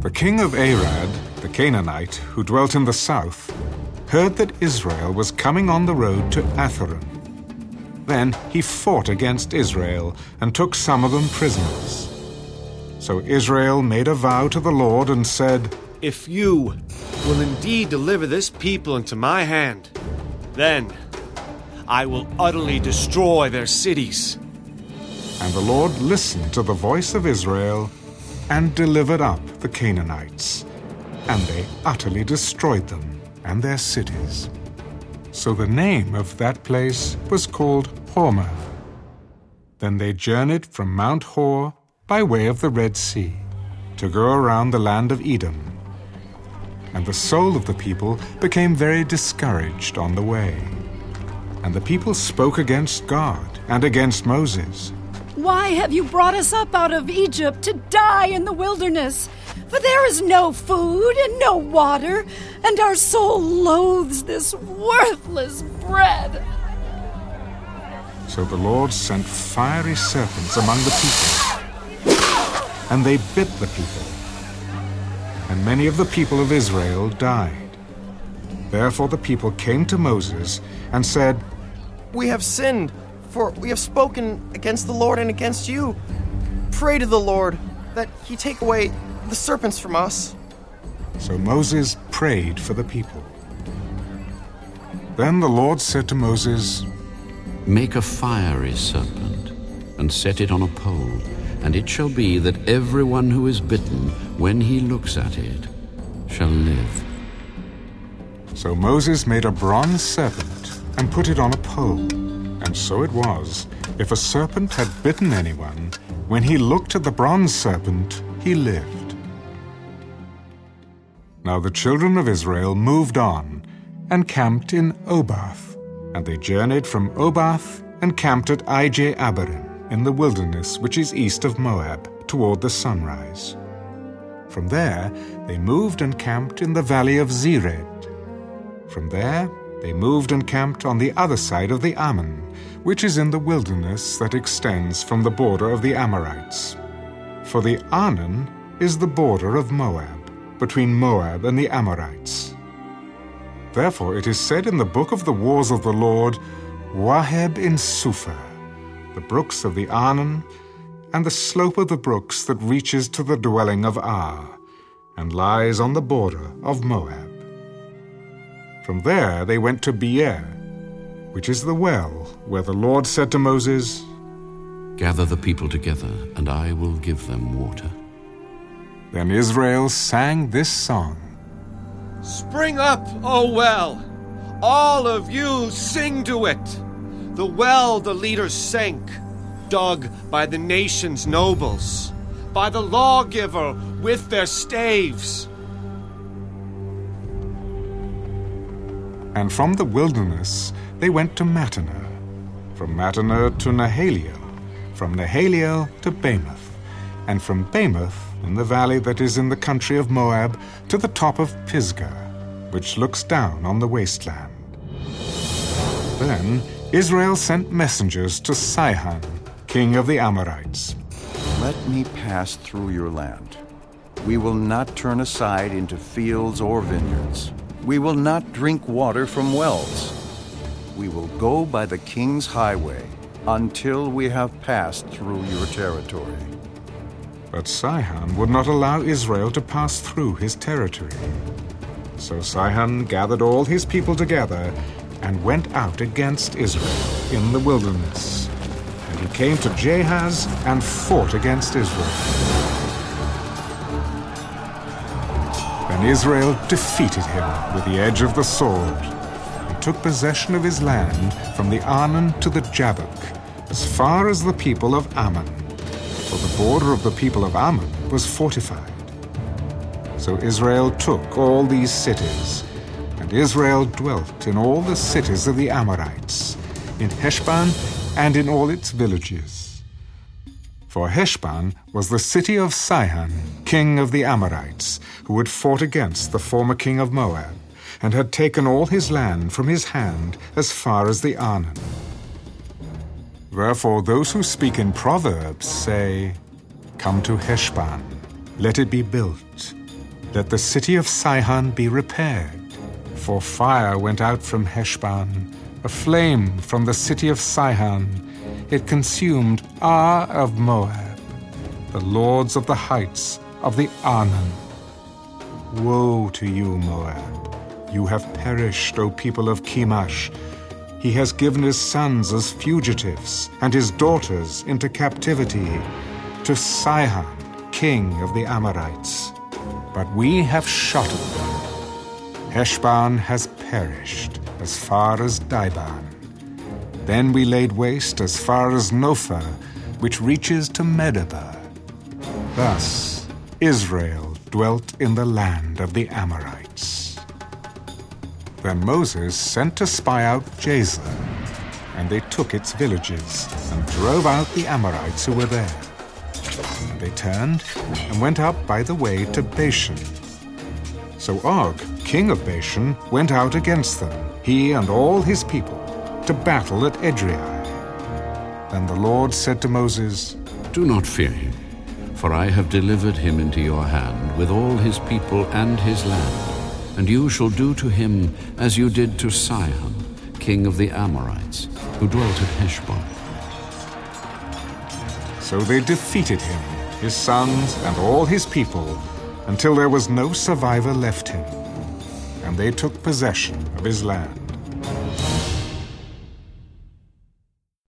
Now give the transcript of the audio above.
The king of Arad, the Canaanite, who dwelt in the south, heard that Israel was coming on the road to Atharim. Then he fought against Israel and took some of them prisoners. So Israel made a vow to the Lord and said, If you will indeed deliver this people into my hand, then I will utterly destroy their cities. And the Lord listened to the voice of Israel and delivered up the Canaanites, and they utterly destroyed them and their cities. So the name of that place was called Hormah. Then they journeyed from Mount Hor by way of the Red Sea to go around the land of Edom. And the soul of the people became very discouraged on the way. And the people spoke against God and against Moses. Why have you brought us up out of Egypt to die in the wilderness? For there is no food and no water, and our soul loathes this worthless bread. So the Lord sent fiery serpents among the people, and they bit the people. And many of the people of Israel died. Therefore the people came to Moses and said, We have sinned, for we have spoken against the Lord and against you. Pray to the Lord that he take away the serpents from us. So Moses prayed for the people. Then the Lord said to Moses, Make a fiery serpent, and set it on a pole, and it shall be that everyone who is bitten, when he looks at it, shall live. So Moses made a bronze serpent and put it on a pole. And so it was, if a serpent had bitten anyone, when he looked at the bronze serpent, he lived. Now the children of Israel moved on and camped in Oboth. And they journeyed from Oboth and camped at Ije Abarim in the wilderness which is east of Moab toward the sunrise. From there they moved and camped in the valley of Zered. From there they moved and camped on the other side of the Arnon, which is in the wilderness that extends from the border of the Amorites. For the Arnon is the border of Moab, between Moab and the Amorites. Therefore it is said in the book of the wars of the Lord, Waheb in Suphah, the brooks of the Arnon, and the slope of the brooks that reaches to the dwelling of Ar, and lies on the border of Moab. From there they went to Beer, which is the well where the Lord said to Moses, Gather the people together, and I will give them water. Then Israel sang this song. Spring up, O well! All of you sing to it! The well the leaders sank, dug by the nation's nobles, by the lawgiver with their staves. And from the wilderness they went to Mattanah, from Mattanah to Nahaliel, from Nahaliel to Bamoth, and from Bamoth in the valley that is in the country of Moab to the top of Pisgah, which looks down on the wasteland. Then Israel sent messengers to Sihon, king of the Amorites. Let me pass through your land. We will not turn aside into fields or vineyards. We will not drink water from wells. We will go by the king's highway until we have passed through your territory. But Sihon would not allow Israel to pass through his territory. So Sihon gathered all his people together and went out against Israel in the wilderness. And he came to Jahaz and fought against Israel. Then Israel defeated him with the edge of the sword and took possession of his land from the Arnon to the Jabbok, as far as the people of Ammon for the border of the people of Ammon was fortified. So Israel took all these cities, and Israel dwelt in all the cities of the Amorites, in Heshbon and in all its villages. For Heshbon was the city of Sihon, king of the Amorites, who had fought against the former king of Moab, and had taken all his land from his hand as far as the Arnon. Therefore, those who speak in Proverbs say, Come to Heshbon, let it be built, Let the city of Sihon be repaired, for fire went out from Heshbon, a flame from the city of Sihon. It consumed Ar of Moab, the lords of the heights of the Arnon. Woe to you, Moab! You have perished, O people of Chemosh. He has given his sons as fugitives and his daughters into captivity to Sihon, king of the Amorites but we have shot at them. Heshbon has perished as far as Dibon. Then we laid waste as far as Nophah, which reaches to Medeba. Thus Israel dwelt in the land of the Amorites. Then Moses sent to spy out Jazer, and they took its villages and drove out the Amorites who were there they turned and went up by the way to Bashan. So Og, king of Bashan, went out against them, he and all his people, to battle at Edrei. Then the Lord said to Moses, Do not fear him, for I have delivered him into your hand with all his people and his land, and you shall do to him as you did to Sihon, king of the Amorites, who dwelt at Heshbon. So they defeated him his sons, and all his people, until there was no survivor left him, and they took possession of his land.